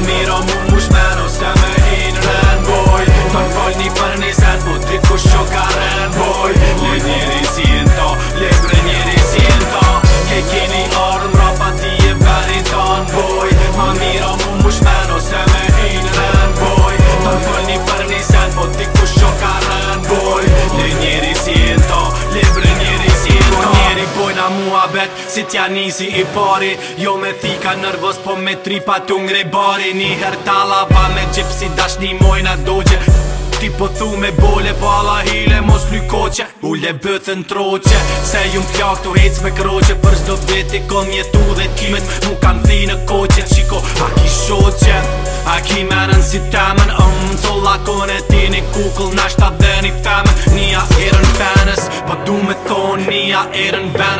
Muhammed a move. Si t'ja nisi i pari Jo me thika nërvës po me tripa t'u ngrej bari Ni her pa me gjipsi dash një mojna doqe Ti po thu me bole po alla hile mos ly koqe U le bëthën troqe Se ju m'kja këtu hec me kroqe Për shdo veti kon jetu tu dhe t'kimet Mu kan thi në koqe Qiko a ki shoqe A ki meren si temen Më um, t'olla kone ti një kukull Nash t'a dhe një femen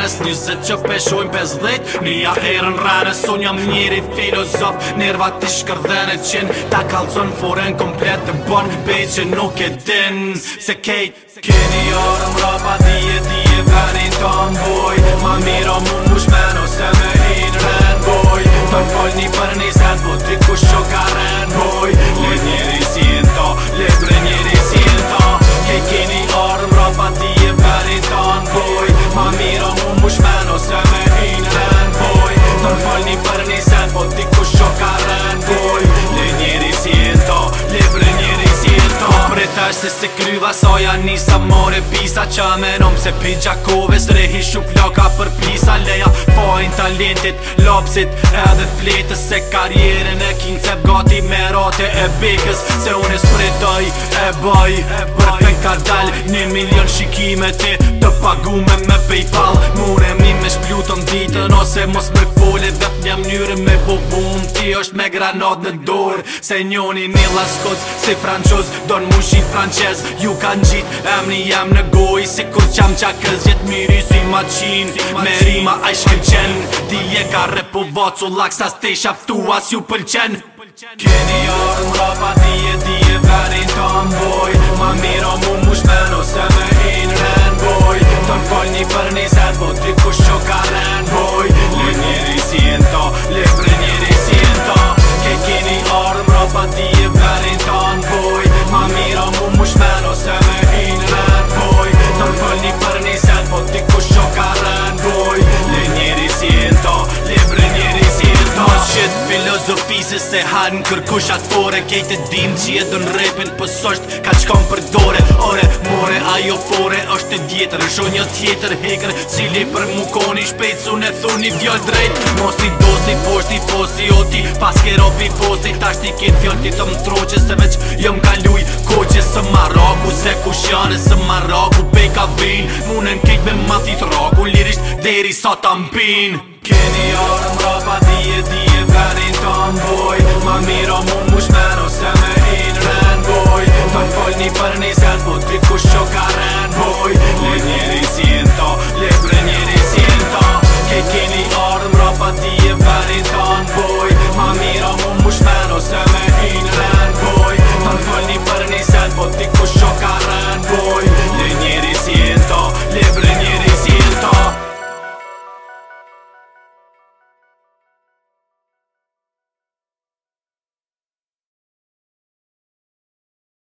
njerës Njëzit që peshojnë pes dhejt Nja herën rarës Unë jam njëri filozof Nërva ti shkërdhen e qin Ta kalcon foren komplet Të bon pej që nuk e din Se kej Keni orë më ropa dhije dhije Vërin të më boj Ma miro mu mu ose me hinë rënë boj Të më një për një sen Po të se se kryva Soja nisa more pisa Qa menom se pi gjakove Srehi shuk loka për pisa Leja fojn talentit Lopsit edhe fletës Se karjerën e kin cep gati Me rate e bekës Se une spretoj e baj Për pen kardal Një milion shikime ti Të pagume me Paypal Mune mi të në ditën Ose mos me foli dhe të një mënyrë me bubun Ti është me granat në dorë Se njoni një laskoc si franqoz Do në mushit franqez Ju kanë gjitë emni jam në goj Si kur qam qakëz kës jetë miri si ma qin Me rima a i shkëllqen Ti je ka repu vacu lak Sa stej shaftu as ju pëlqen Kjeni orë mrapa ti je ti je verin të mboj filozofisë se hanë kërkush atë fore Kejtë dim që jetë në repin pësësht po ka qkom për dore Ore, more, ajo fore është djetër Shon një tjetër hekër cili për mu koni shpecu në thuni vjoll drejt Mos ti dosi, poshti, posi, oti, pas ke ropi, posi Tashti kitë vjoll ti të më troqe se veç jëm kaluj Koqe së maraku, se ku shane së Pej ka vinë munën kejt me mafit roku Lirisht deri sa ta të Keni a rënda pa dije, dije përrin të anë ma mirë o mumus me